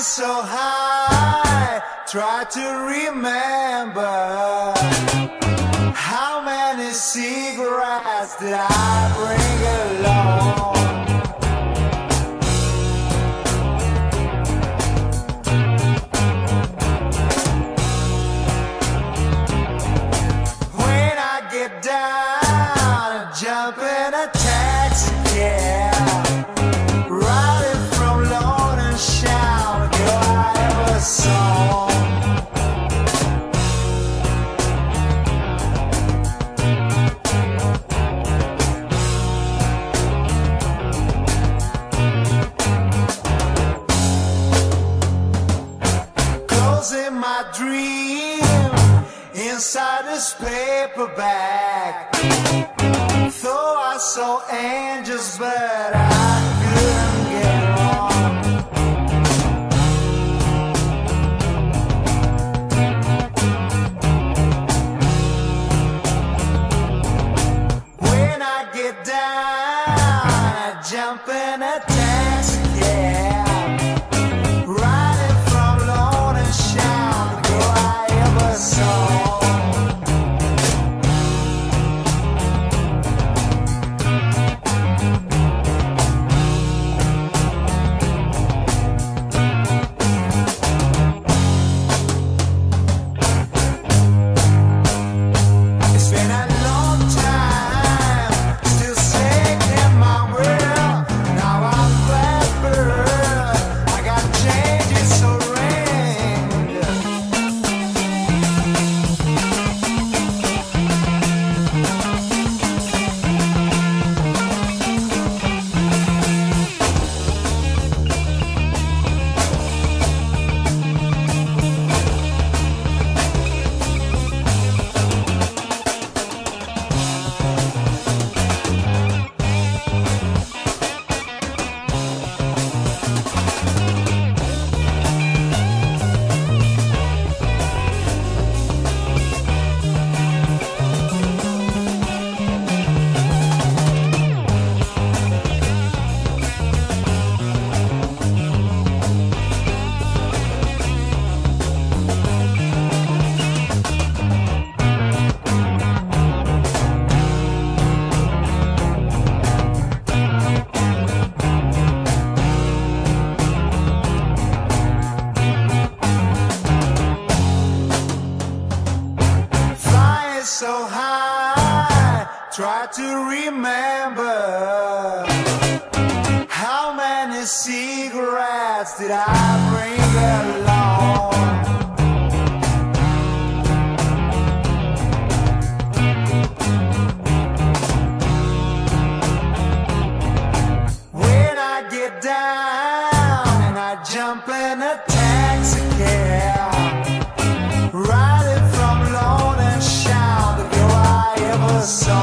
flying so high, try to remember how many cigarettes did I bring along? When I get down. Closing my dream inside this paperback. Though I saw angels, but I couldn't get on. When I get down, I jump in a taxi is so high. Try to remember how many cigarettes did I bring along? When I get down and I jump in a taxi cab. song.